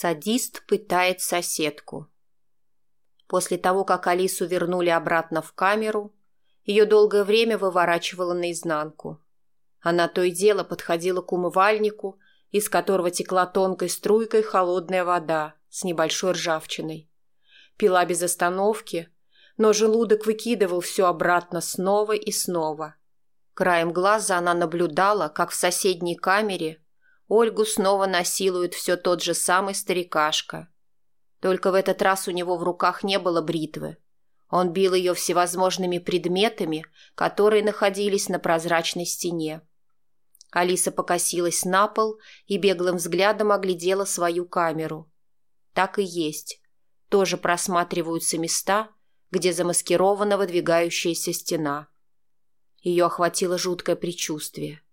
Садист пытает соседку. После того, как Алису вернули обратно в камеру, ее долгое время выворачивало наизнанку. Она то и дело подходила к умывальнику, из которого текла тонкой струйкой холодная вода с небольшой ржавчиной. Пила без остановки, но желудок выкидывал все обратно снова и снова. Краем глаза она наблюдала, как в соседней камере Ольгу снова насилует все тот же самый старикашка. Только в этот раз у него в руках не было бритвы. Он бил ее всевозможными предметами, которые находились на прозрачной стене. Алиса покосилась на пол и беглым взглядом оглядела свою камеру. Так и есть. Тоже просматриваются места, где замаскирована выдвигающаяся стена. Ее охватило жуткое предчувствие –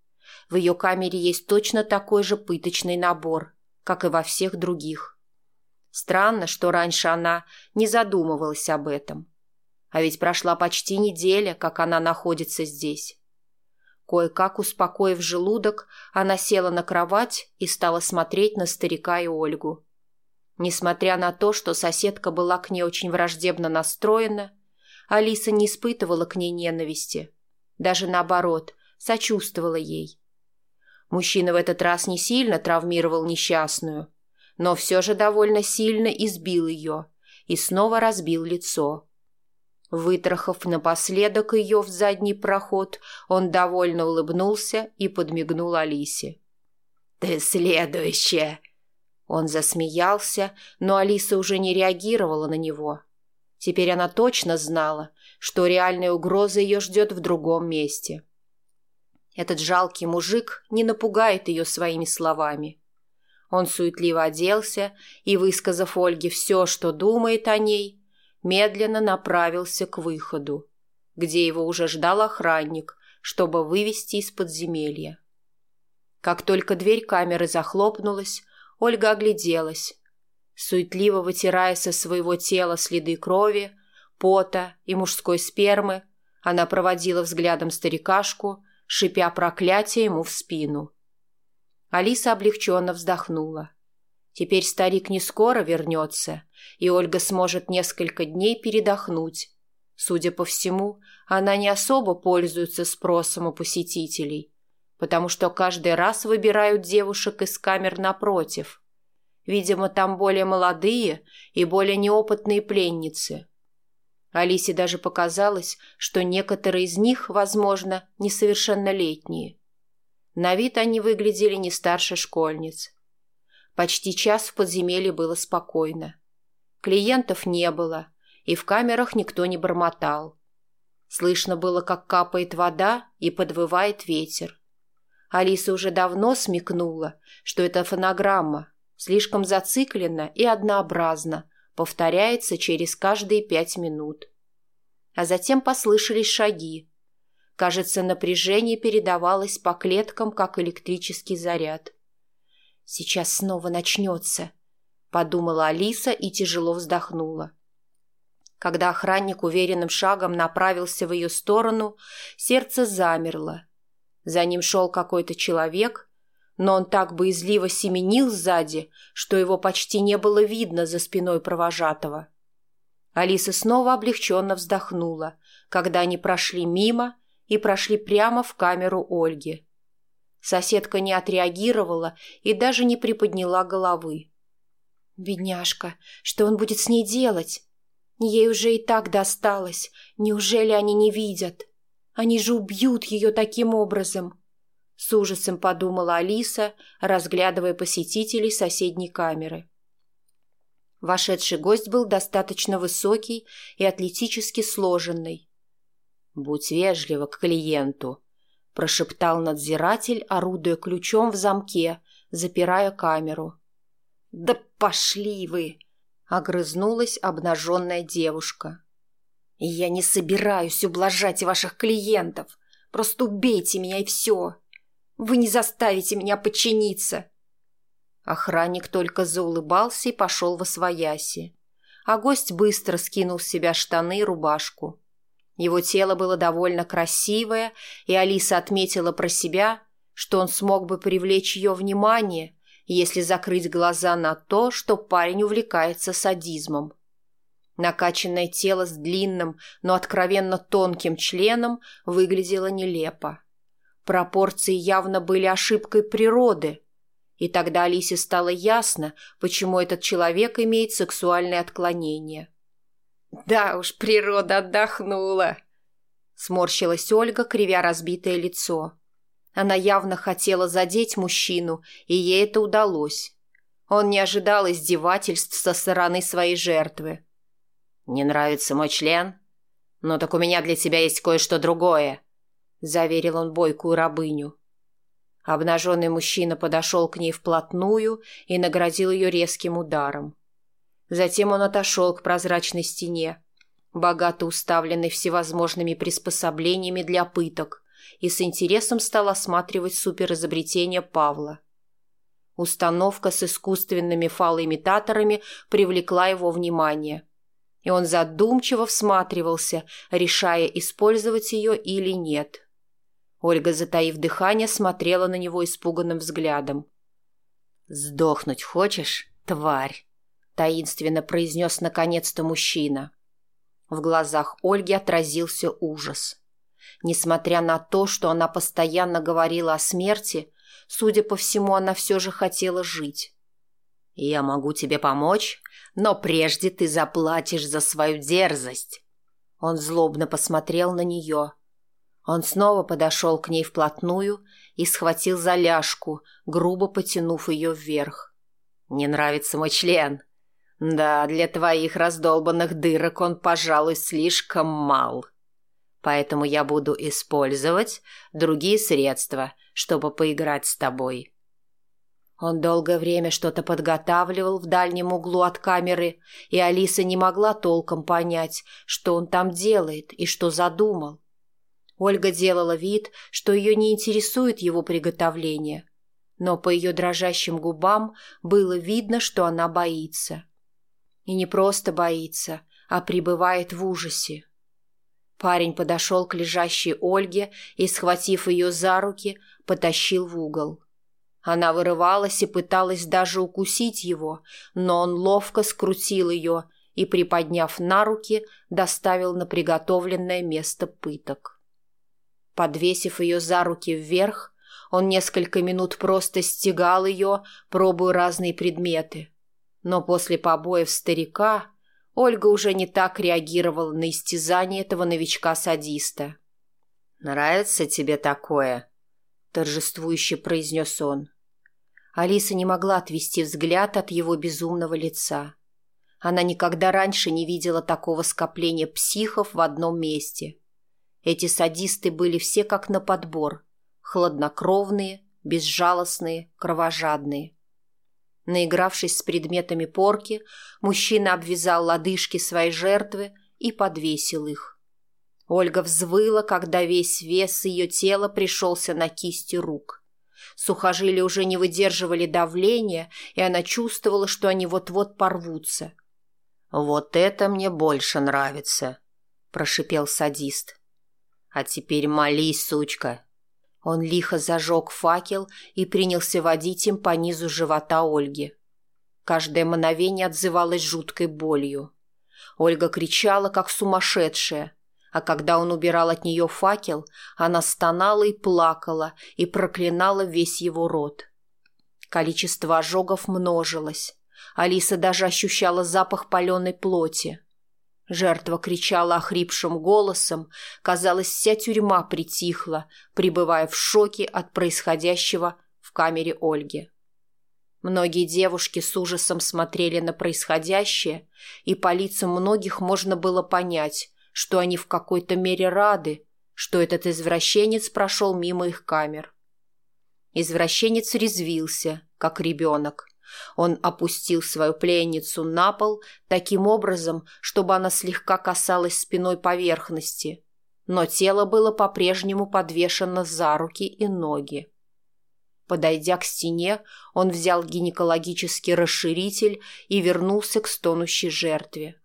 в ее камере есть точно такой же пыточный набор, как и во всех других. Странно, что раньше она не задумывалась об этом. А ведь прошла почти неделя, как она находится здесь. Кое-как успокоив желудок, она села на кровать и стала смотреть на старика и Ольгу. Несмотря на то, что соседка была к ней очень враждебно настроена, Алиса не испытывала к ней ненависти. Даже наоборот, сочувствовала ей. Мужчина в этот раз не сильно травмировал несчастную, но все же довольно сильно избил ее и снова разбил лицо. Вытрахав напоследок ее в задний проход, он довольно улыбнулся и подмигнул Алисе. «Ты следующая!» Он засмеялся, но Алиса уже не реагировала на него. Теперь она точно знала, что реальная угроза ее ждет в другом месте. — этот жалкий мужик не напугает ее своими словами. Он суетливо оделся и, высказав Ольге все, что думает о ней, медленно направился к выходу, где его уже ждал охранник, чтобы вывести из подземелья. Как только дверь камеры захлопнулась, Ольга огляделась, суетливо вытирая со своего тела следы крови, пота и мужской спермы, она проводила взглядом старикашку, шипя проклятие ему в спину. Алиса облегченно вздохнула. Теперь старик не скоро вернется, и Ольга сможет несколько дней передохнуть. Судя по всему, она не особо пользуется спросом у посетителей, потому что каждый раз выбирают девушек из камер напротив. Видимо, там более молодые и более неопытные пленницы – Алисе даже показалось, что некоторые из них, возможно, несовершеннолетние. На вид они выглядели не старше школьниц. Почти час в подземелье было спокойно. Клиентов не было, и в камерах никто не бормотал. Слышно было, как капает вода и подвывает ветер. Алиса уже давно смекнула, что это фонограмма, слишком зациклена и однообразна, повторяется через каждые пять минут. А затем послышались шаги. Кажется, напряжение передавалось по клеткам, как электрический заряд. «Сейчас снова начнется», — подумала Алиса и тяжело вздохнула. Когда охранник уверенным шагом направился в ее сторону, сердце замерло. За ним шел какой-то человек, но он так боязливо семенил сзади, что его почти не было видно за спиной провожатого. Алиса снова облегченно вздохнула, когда они прошли мимо и прошли прямо в камеру Ольги. Соседка не отреагировала и даже не приподняла головы. «Бедняжка, что он будет с ней делать? Ей уже и так досталось. Неужели они не видят? Они же убьют ее таким образом!» С ужасом подумала Алиса, разглядывая посетителей соседней камеры. Вошедший гость был достаточно высокий и атлетически сложенный. «Будь вежлива к клиенту», – прошептал надзиратель, орудуя ключом в замке, запирая камеру. «Да пошли вы!» – огрызнулась обнаженная девушка. «Я не собираюсь ублажать ваших клиентов. Просто убейте меня и все!» Вы не заставите меня подчиниться!» Охранник только заулыбался и пошел во свояси. А гость быстро скинул с себя штаны и рубашку. Его тело было довольно красивое, и Алиса отметила про себя, что он смог бы привлечь ее внимание, если закрыть глаза на то, что парень увлекается садизмом. Накачанное тело с длинным, но откровенно тонким членом выглядело нелепо. Пропорции явно были ошибкой природы. И тогда Алисе стало ясно, почему этот человек имеет сексуальное отклонение. «Да уж, природа отдохнула!» Сморщилась Ольга, кривя разбитое лицо. Она явно хотела задеть мужчину, и ей это удалось. Он не ожидал издевательств со стороны своей жертвы. «Не нравится мой член? Ну так у меня для тебя есть кое-что другое», заверил он бойкую рабыню. Обнаженный мужчина подошел к ней вплотную и наградил ее резким ударом. Затем он отошел к прозрачной стене, богато уставленной всевозможными приспособлениями для пыток, и с интересом стал осматривать суперизобретение Павла. Установка с искусственными фалоимитаторами привлекла его внимание, и он задумчиво всматривался, решая, использовать ее или нет. — Ольга, затаив дыхание, смотрела на него испуганным взглядом. «Сдохнуть хочешь, тварь?» – таинственно произнес наконец-то мужчина. В глазах Ольги отразился ужас. Несмотря на то, что она постоянно говорила о смерти, судя по всему, она все же хотела жить. «Я могу тебе помочь, но прежде ты заплатишь за свою дерзость». Он злобно посмотрел на нее – он снова подошел к ней вплотную и схватил за ляжку, грубо потянув ее вверх. «Не нравится мой член. Да, для твоих раздолбанных дырок он, пожалуй, слишком мал. Поэтому я буду использовать другие средства, чтобы поиграть с тобой». Он долгое время что-то подготавливал в дальнем углу от камеры, и Алиса не могла толком понять, что он там делает и что задумал. Ольга делала вид, что ее не интересует его приготовление. Но по ее дрожащим губам было видно, что она боится. И не просто боится, а пребывает в ужасе. Парень подошел к лежащей Ольге и, схватив ее за руки, потащил в угол. Она вырывалась и пыталась даже укусить его, но он ловко скрутил ее и, приподняв на руки, доставил на приготовленное место пыток. Подвесив ее за руки вверх, он несколько минут просто стегал ее, пробуя разные предметы. Но после побоев старика Ольга уже не так реагировала на истязание этого новичка-садиста. «Нравится тебе такое?» – торжествующе произнес он. Алиса не могла отвести взгляд от его безумного лица. Она никогда раньше не видела такого скопления психов в одном месте – эти садисты были все как на подбор, хладнокровные, безжалостные, кровожадные. Наигравшись с предметами порки, мужчина обвязал лодыжки своей жертвы и подвесил их. Ольга взвыла, когда весь вес ее тела пришелся на кисти рук. Сухожилия уже не выдерживали давления, и она чувствовала, что они вот-вот порвутся. «Вот это мне больше нравится», – прошипел садист. А теперь молись, сучка!» Он лихо зажег факел и принялся водить им по низу живота Ольги. Каждое мгновение отзывалось жуткой болью. Ольга кричала, как сумасшедшая, а когда он убирал от нее факел, она стонала и плакала и проклинала весь его рот. Количество ожогов множилось. Алиса даже ощущала запах паленой плоти. Жертва кричала охрипшим голосом. Казалось, вся тюрьма притихла, пребывая в шоке от происходящего в камере Ольги. Многие девушки с ужасом смотрели на происходящее, и по лицам многих можно было понять, что они в какой-то мере рады, что этот извращенец прошел мимо их камер. Извращенец резвился, как ребенок – он опустил свою пленницу на пол таким образом, чтобы она слегка касалась спиной поверхности, но тело было по-прежнему подвешено за руки и ноги. Подойдя к стене, он взял гинекологический расширитель и вернулся к стонущей жертве.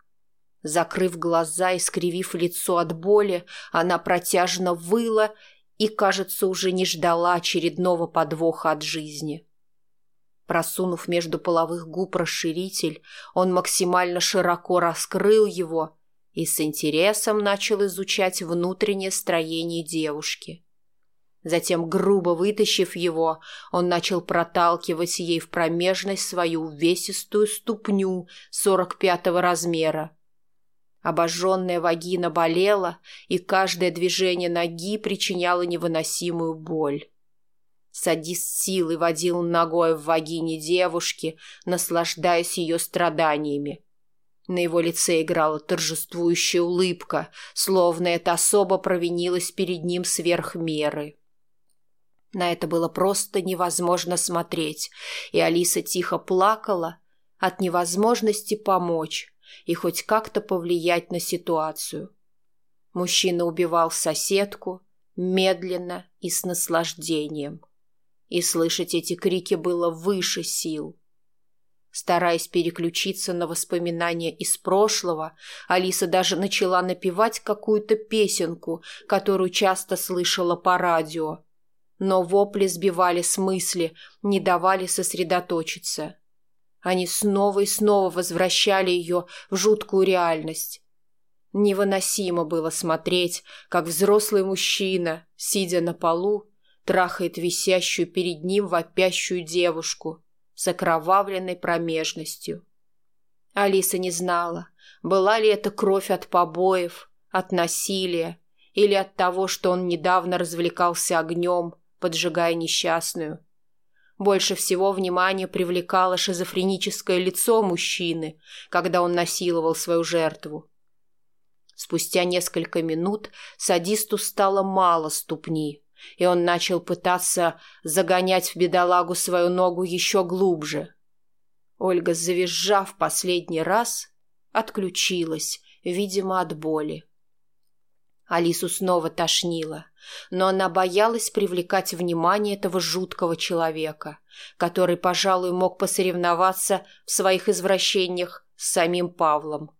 Закрыв глаза и скривив лицо от боли, она протяжно выла и, кажется, уже не ждала очередного подвоха от жизни. — Просунув между половых губ расширитель, он максимально широко раскрыл его и с интересом начал изучать внутреннее строение девушки. Затем, грубо вытащив его, он начал проталкивать ей в промежность свою увесистую ступню 45-го размера. Обожженная вагина болела, и каждое движение ноги причиняло невыносимую боль. Садист силы водил ногой в вагине девушки, наслаждаясь ее страданиями. На его лице играла торжествующая улыбка, словно эта особа провинилась перед ним сверх меры. На это было просто невозможно смотреть, и Алиса тихо плакала от невозможности помочь и хоть как-то повлиять на ситуацию. Мужчина убивал соседку медленно и с наслаждением – и слышать эти крики было выше сил. Стараясь переключиться на воспоминания из прошлого, Алиса даже начала напевать какую-то песенку, которую часто слышала по радио. Но вопли сбивали с мысли, не давали сосредоточиться. Они снова и снова возвращали ее в жуткую реальность. Невыносимо было смотреть, как взрослый мужчина, сидя на полу, трахает висящую перед ним вопящую девушку с окровавленной промежностью. Алиса не знала, была ли это кровь от побоев, от насилия или от того, что он недавно развлекался огнем, поджигая несчастную. Больше всего внимание привлекало шизофреническое лицо мужчины, когда он насиловал свою жертву. Спустя несколько минут садисту стало мало ступни и он начал пытаться загонять в бедолагу свою ногу еще глубже. Ольга, завизжав последний раз, отключилась, видимо, от боли. Алису снова тошнило, но она боялась привлекать внимание этого жуткого человека, который, пожалуй, мог посоревноваться в своих извращениях с самим Павлом.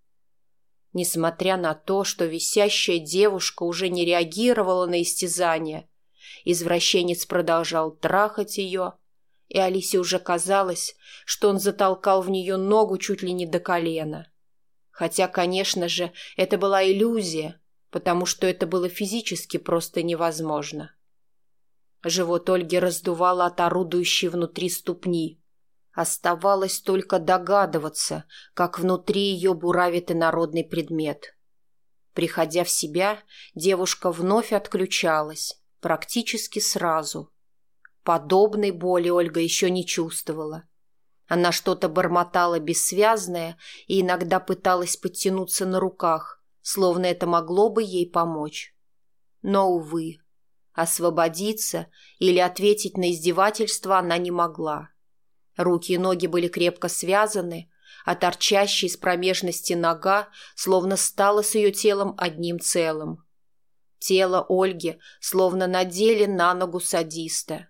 Несмотря на то, что висящая девушка уже не реагировала на истязание, Извращенец продолжал трахать ее, и Алисе уже казалось, что он затолкал в нее ногу чуть ли не до колена. Хотя, конечно же, это была иллюзия, потому что это было физически просто невозможно. Живот Ольги раздувало от орудующей внутри ступни. Оставалось только догадываться, как внутри ее буравит инородный предмет. Приходя в себя, девушка вновь отключалась, практически сразу. Подобной боли Ольга еще не чувствовала. Она что-то бормотала бессвязное и иногда пыталась подтянуться на руках, словно это могло бы ей помочь. Но, увы, освободиться или ответить на издевательство она не могла. Руки и ноги были крепко связаны, а торчащая из промежности нога словно стала с ее телом одним целым. Тело Ольги словно надели на ногу садиста.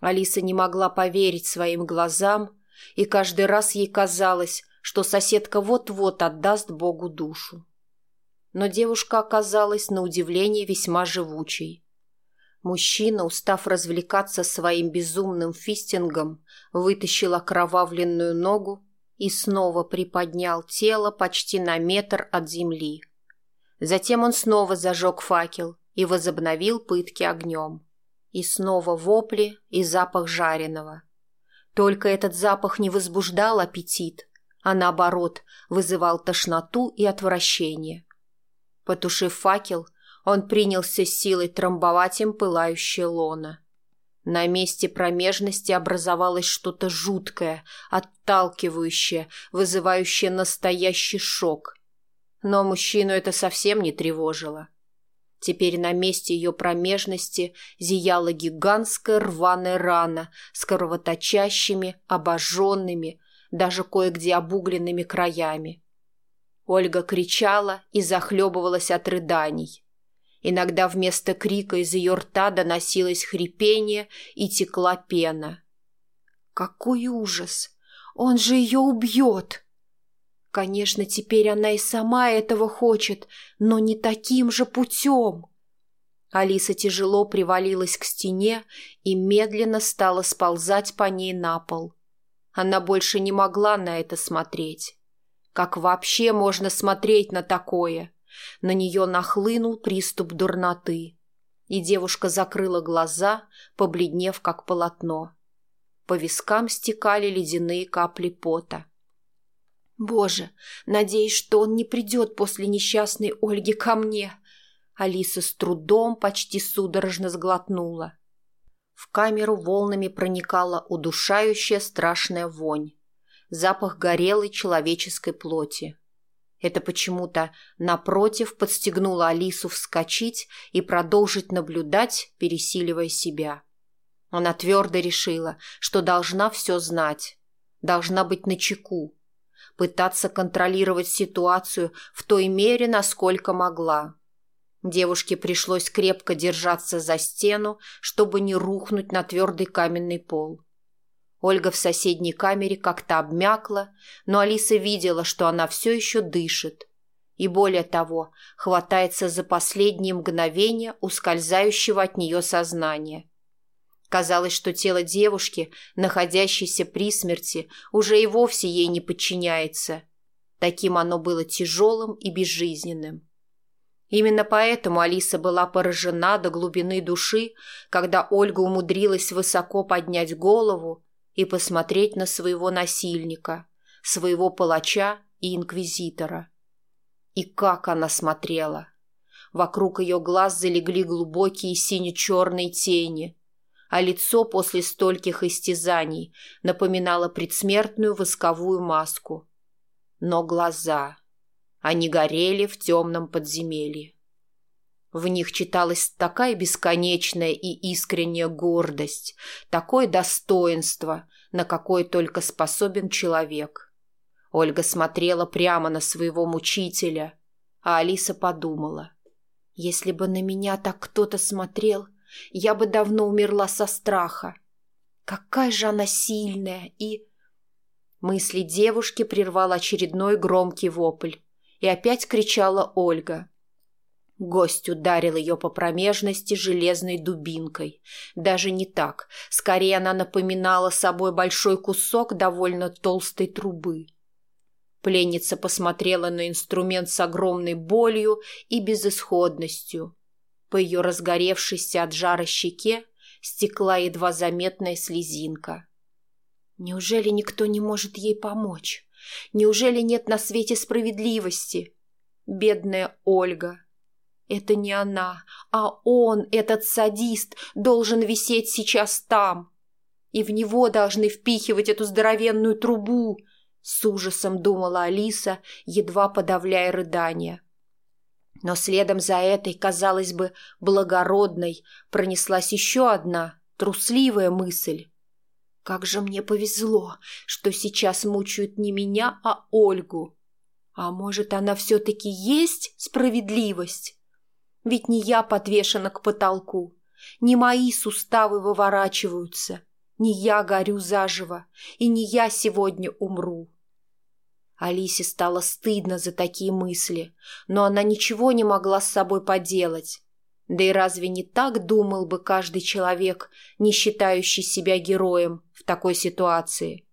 Алиса не могла поверить своим глазам, и каждый раз ей казалось, что соседка вот-вот отдаст Богу душу. Но девушка оказалась на удивление весьма живучей. Мужчина, устав развлекаться своим безумным фистингом, вытащил окровавленную ногу и снова приподнял тело почти на метр от земли – Затем он снова зажег факел и возобновил пытки огнем. И снова вопли и запах жареного. Только этот запах не возбуждал аппетит, а наоборот вызывал тошноту и отвращение. Потушив факел, он принялся силой трамбовать им пылающее лоно. На месте промежности образовалось что-то жуткое, отталкивающее, вызывающее настоящий шок – но мужчину это совсем не тревожило. Теперь на месте ее промежности зияла гигантская рваная рана с кровоточащими, обожженными, даже кое-где обугленными краями. Ольга кричала и захлебывалась от рыданий. Иногда вместо крика из ее рта доносилось хрипение и текла пена. «Какой ужас! Он же ее убьет!» Конечно, теперь она и сама этого хочет, но не таким же путем. Алиса тяжело привалилась к стене и медленно стала сползать по ней на пол. Она больше не могла на это смотреть. Как вообще можно смотреть на такое? На нее нахлынул приступ дурноты. И девушка закрыла глаза, побледнев как полотно. По вискам стекали ледяные капли пота. — Боже, надеюсь, что он не придет после несчастной Ольги ко мне. Алиса с трудом почти судорожно сглотнула. В камеру волнами проникала удушающая страшная вонь. Запах горелой человеческой плоти. Это почему-то, напротив, подстегнуло Алису вскочить и продолжить наблюдать, пересиливая себя. Она твердо решила, что должна все знать, должна быть начеку, чеку пытаться контролировать ситуацию в той мере, насколько могла. Девушке пришлось крепко держаться за стену, чтобы не рухнуть на твердый каменный пол. Ольга в соседней камере как-то обмякла, но Алиса видела, что она все еще дышит. И более того, хватается за последние мгновения ускользающего от нее сознания – Казалось, что тело девушки, находящейся при смерти, уже и вовсе ей не подчиняется. Таким оно было тяжелым и безжизненным. Именно поэтому Алиса была поражена до глубины души, когда Ольга умудрилась высоко поднять голову и посмотреть на своего насильника, своего палача и инквизитора. И как она смотрела! Вокруг ее глаз залегли глубокие сине-черные тени, а лицо после стольких истязаний напоминало предсмертную восковую маску. Но глаза... Они горели в темном подземелье. В них читалась такая бесконечная и искренняя гордость, такое достоинство, на какое только способен человек. Ольга смотрела прямо на своего мучителя, а Алиса подумала. «Если бы на меня так кто-то смотрел, я бы давно умерла со страха. Какая же она сильная и... Мысли девушки прервал очередной громкий вопль. И опять кричала Ольга. Гость ударил ее по промежности железной дубинкой. Даже не так. Скорее она напоминала собой большой кусок довольно толстой трубы. Пленница посмотрела на инструмент с огромной болью и безысходностью. По ее разгоревшейся от жара щеке стекла едва заметная слезинка. Неужели никто не может ей помочь? Неужели нет на свете справедливости? Бедная Ольга. Это не она, а он, этот садист, должен висеть сейчас там. И в него должны впихивать эту здоровенную трубу, с ужасом думала Алиса, едва подавляя рыдания. Но следом за этой, казалось бы, благородной, пронеслась еще одна, трусливая мысль. Как же мне повезло, что сейчас мучают не меня, а Ольгу. А может, она все-таки есть справедливость? Ведь не я подвешена к потолку, не мои суставы выворачиваются, не я горю заживо, и не я сегодня умру. Алисе стало стыдно за такие мысли, но она ничего не могла с собой поделать. Да и разве не так думал бы каждый человек, не считающий себя героем в такой ситуации?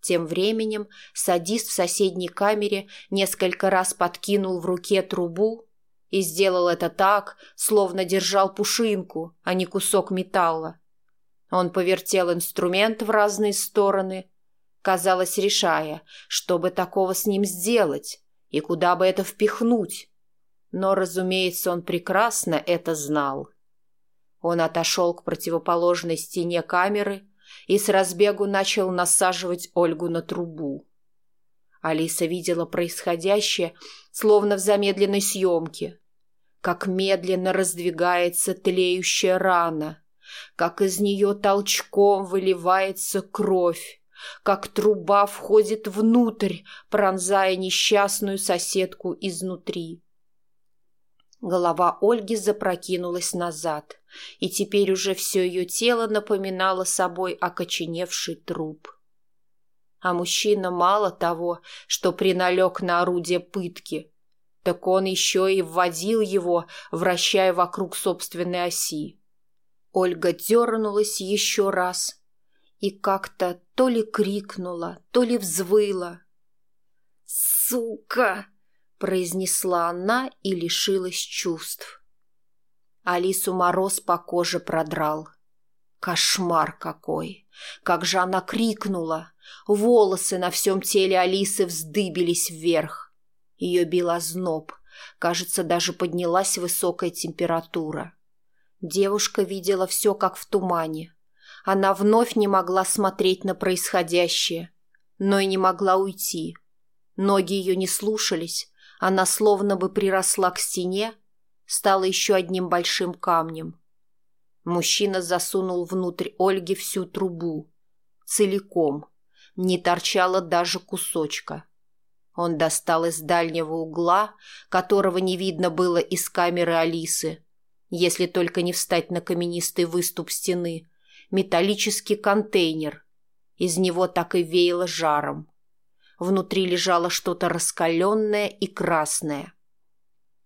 Тем временем садист в соседней камере несколько раз подкинул в руке трубу и сделал это так, словно держал пушинку, а не кусок металла. Он повертел инструмент в разные стороны, казалось, решая, что бы такого с ним сделать и куда бы это впихнуть. Но, разумеется, он прекрасно это знал. Он отошел к противоположной стене камеры и с разбегу начал насаживать Ольгу на трубу. Алиса видела происходящее, словно в замедленной съемке. Как медленно раздвигается тлеющая рана, как из нее толчком выливается кровь, как труба входит внутрь, пронзая несчастную соседку изнутри. Голова Ольги запрокинулась назад, и теперь уже все ее тело напоминало собой окоченевший труп. А мужчина мало того, что приналег на орудие пытки, так он еще и вводил его, вращая вокруг собственной оси. Ольга дернулась еще раз, и как-то то ли крикнула, то ли взвыла. «Сука!» – произнесла она и лишилась чувств. Алису мороз по коже продрал. Кошмар какой! Как же она крикнула! Волосы на всем теле Алисы вздыбились вверх. Ее бил зноб. Кажется, даже поднялась высокая температура. Девушка видела все, как в тумане – она вновь не могла смотреть на происходящее, но и не могла уйти. Ноги ее не слушались, она словно бы приросла к стене, стала еще одним большим камнем. Мужчина засунул внутрь Ольги всю трубу. Целиком. Не торчало даже кусочка. Он достал из дальнего угла, которого не видно было из камеры Алисы, если только не встать на каменистый выступ стены, металлический контейнер. Из него так и веяло жаром. Внутри лежало что-то раскаленное и красное.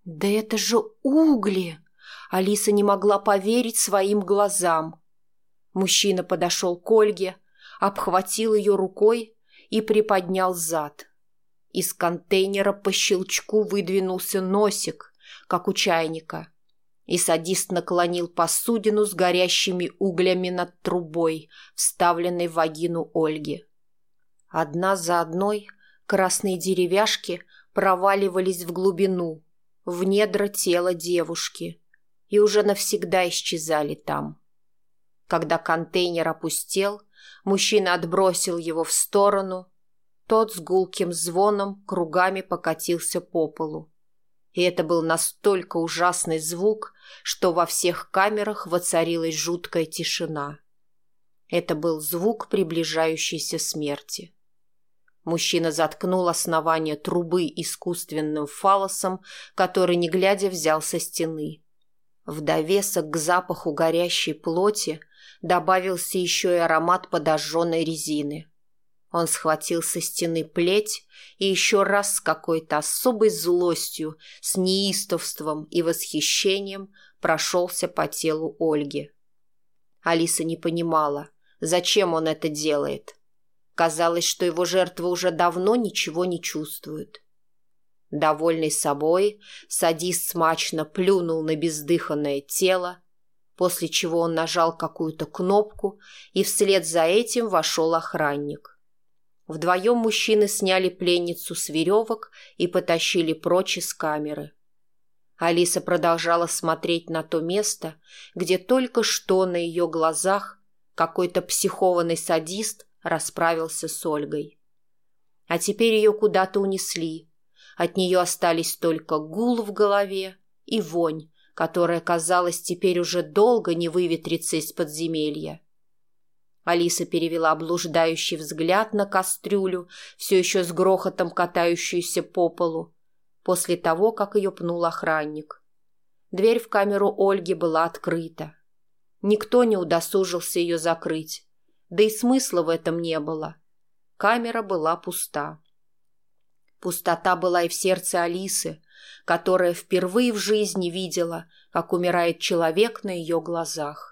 «Да это же угли!» Алиса не могла поверить своим глазам. Мужчина подошел к Ольге, обхватил ее рукой и приподнял зад. Из контейнера по щелчку выдвинулся носик, как у чайника – и садист наклонил посудину с горящими углями над трубой, вставленной в вагину Ольги. Одна за одной красные деревяшки проваливались в глубину, в недра тела девушки, и уже навсегда исчезали там. Когда контейнер опустел, мужчина отбросил его в сторону, тот с гулким звоном кругами покатился по полу. И это был настолько ужасный звук, что во всех камерах воцарилась жуткая тишина. Это был звук приближающейся смерти. Мужчина заткнул основание трубы искусственным фалосом, который, не глядя, взял со стены. В довесок к запаху горящей плоти добавился еще и аромат подожженной резины – он схватил со стены плеть и еще раз с какой-то особой злостью, с неистовством и восхищением прошелся по телу Ольги. Алиса не понимала, зачем он это делает. Казалось, что его жертва уже давно ничего не чувствует. Довольный собой, садист смачно плюнул на бездыханное тело, после чего он нажал какую-то кнопку, и вслед за этим вошел охранник. Вдвоем мужчины сняли пленницу с веревок и потащили прочь из камеры. Алиса продолжала смотреть на то место, где только что на ее глазах какой-то психованный садист расправился с Ольгой. А теперь ее куда-то унесли. От нее остались только гул в голове и вонь, которая, казалось, теперь уже долго не выветрится из подземелья. Алиса перевела блуждающий взгляд на кастрюлю, все еще с грохотом катающуюся по полу, после того, как ее пнул охранник. Дверь в камеру Ольги была открыта. Никто не удосужился ее закрыть, да и смысла в этом не было. Камера была пуста. Пустота была и в сердце Алисы, которая впервые в жизни видела, как умирает человек на ее глазах.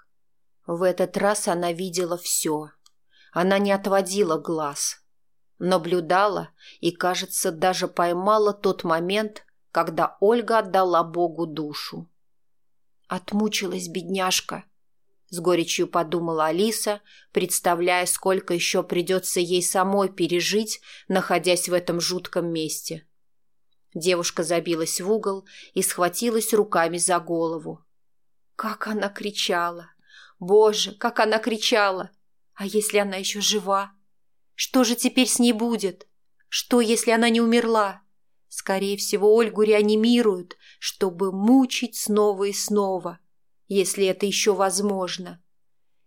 В этот раз она видела все. Она не отводила глаз. Наблюдала и, кажется, даже поймала тот момент, когда Ольга отдала Богу душу. Отмучилась бедняжка. С горечью подумала Алиса, представляя, сколько еще придется ей самой пережить, находясь в этом жутком месте. Девушка забилась в угол и схватилась руками за голову. Как она кричала! Боже, как она кричала! А если она еще жива? Что же теперь с ней будет? Что, если она не умерла? Скорее всего, Ольгу реанимируют, чтобы мучить снова и снова, если это еще возможно.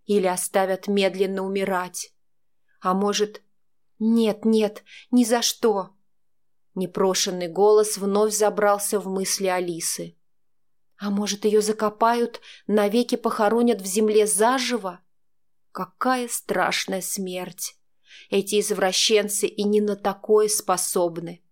Или оставят медленно умирать. А может... Нет, нет, ни за что. Непрошенный голос вновь забрался в мысли Алисы. А может, ее закопают, навеки похоронят в земле заживо? Какая страшная смерть! Эти извращенцы и не на такое способны.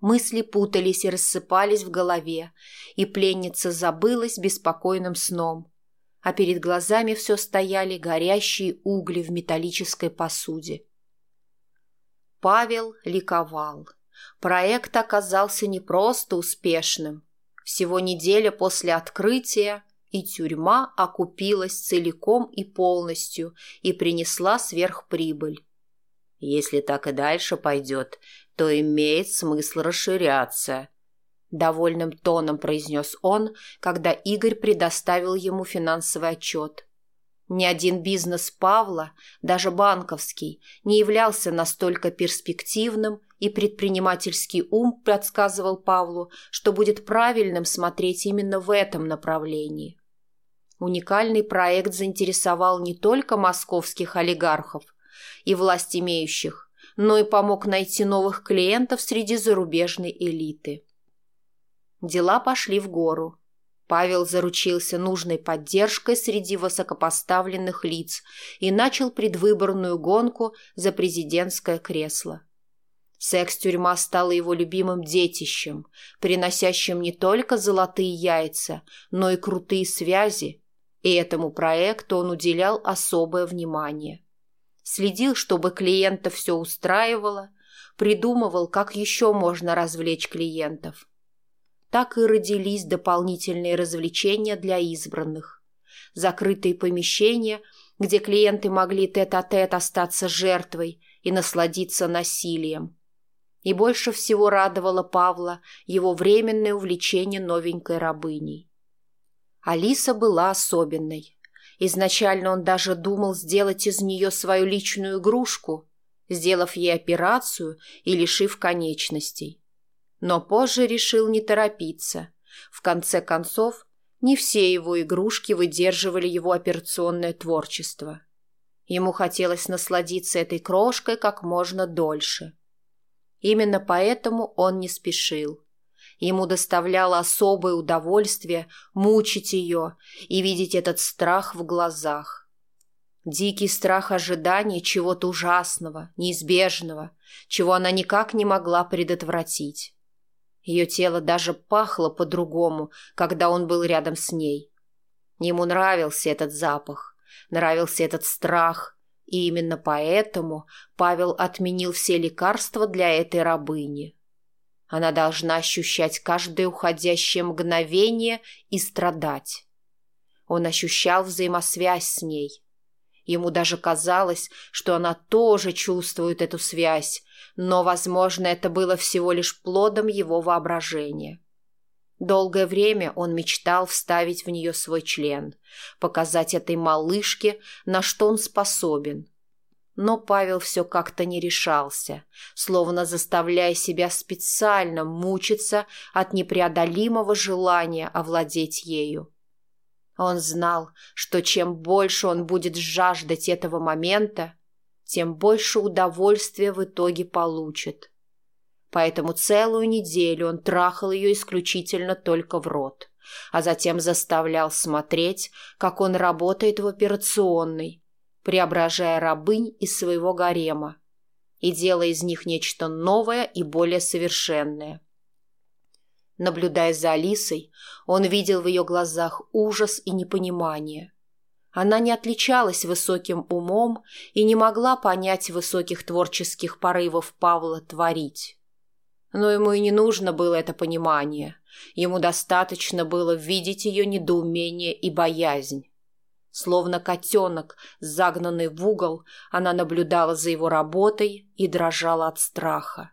Мысли путались и рассыпались в голове, и пленница забылась беспокойным сном, а перед глазами все стояли горящие угли в металлической посуде. Павел ликовал. Проект оказался не просто успешным, всего неделя после открытия и тюрьма окупилась целиком и полностью и принесла сверхприбыль. Если так и дальше пойдет, то имеет смысл расширяться. Довольным тоном произнес он, когда Игорь предоставил ему финансовый отчет. Ни один бизнес Павла, даже банковский, не являлся настолько перспективным и предпринимательский ум предсказывал Павлу, что будет правильным смотреть именно в этом направлении. Уникальный проект заинтересовал не только московских олигархов и власть имеющих, но и помог найти новых клиентов среди зарубежной элиты. Дела пошли в гору. Павел заручился нужной поддержкой среди высокопоставленных лиц и начал предвыборную гонку за президентское кресло. Секс-тюрьма стала его любимым детищем, приносящим не только золотые яйца, но и крутые связи, и этому проекту он уделял особое внимание. Следил, чтобы клиента все устраивало, придумывал, как еще можно развлечь клиентов. Так и родились дополнительные развлечения для избранных. Закрытые помещения, где клиенты могли тет-а-тет -тет остаться жертвой и насладиться насилием – и больше всего радовало Павла его временное увлечение новенькой рабыней. Алиса была особенной. Изначально он даже думал сделать из нее свою личную игрушку, сделав ей операцию и лишив конечностей. Но позже решил не торопиться. В конце концов, не все его игрушки выдерживали его операционное творчество. Ему хотелось насладиться этой крошкой как можно дольше – Именно поэтому он не спешил. Ему доставляло особое удовольствие мучить ее и видеть этот страх в глазах. Дикий страх ожидания чего-то ужасного, неизбежного, чего она никак не могла предотвратить. Ее тело даже пахло по-другому, когда он был рядом с ней. Ему нравился этот запах, нравился этот страх, и именно поэтому Павел отменил все лекарства для этой рабыни. Она должна ощущать каждое уходящее мгновение и страдать. Он ощущал взаимосвязь с ней. Ему даже казалось, что она тоже чувствует эту связь, но, возможно, это было всего лишь плодом его воображения. Долгое время он мечтал вставить в нее свой член, показать этой малышке, на что он способен. Но Павел все как-то не решался, словно заставляя себя специально мучиться от непреодолимого желания овладеть ею. Он знал, что чем больше он будет жаждать этого момента, тем больше удовольствия в итоге получит – поэтому целую неделю он трахал ее исключительно только в рот, а затем заставлял смотреть, как он работает в операционной, преображая рабынь из своего гарема и делая из них нечто новое и более совершенное. Наблюдая за Алисой, он видел в ее глазах ужас и непонимание. Она не отличалась высоким умом и не могла понять высоких творческих порывов Павла творить. Но ему и не нужно было это понимание. Ему достаточно было видеть ее недоумение и боязнь. Словно котенок, загнанный в угол, она наблюдала за его работой и дрожала от страха.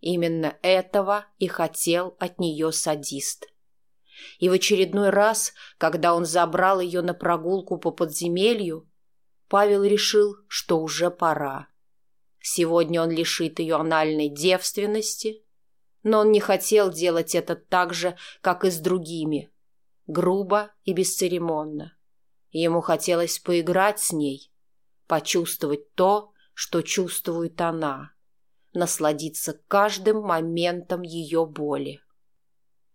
Именно этого и хотел от нее садист. И в очередной раз, когда он забрал ее на прогулку по подземелью, Павел решил, что уже пора. Сегодня он лишит ее анальной девственности, но он не хотел делать это так же, как и с другими, грубо и бесцеремонно. Ему хотелось поиграть с ней, почувствовать то, что чувствует она, насладиться каждым моментом ее боли.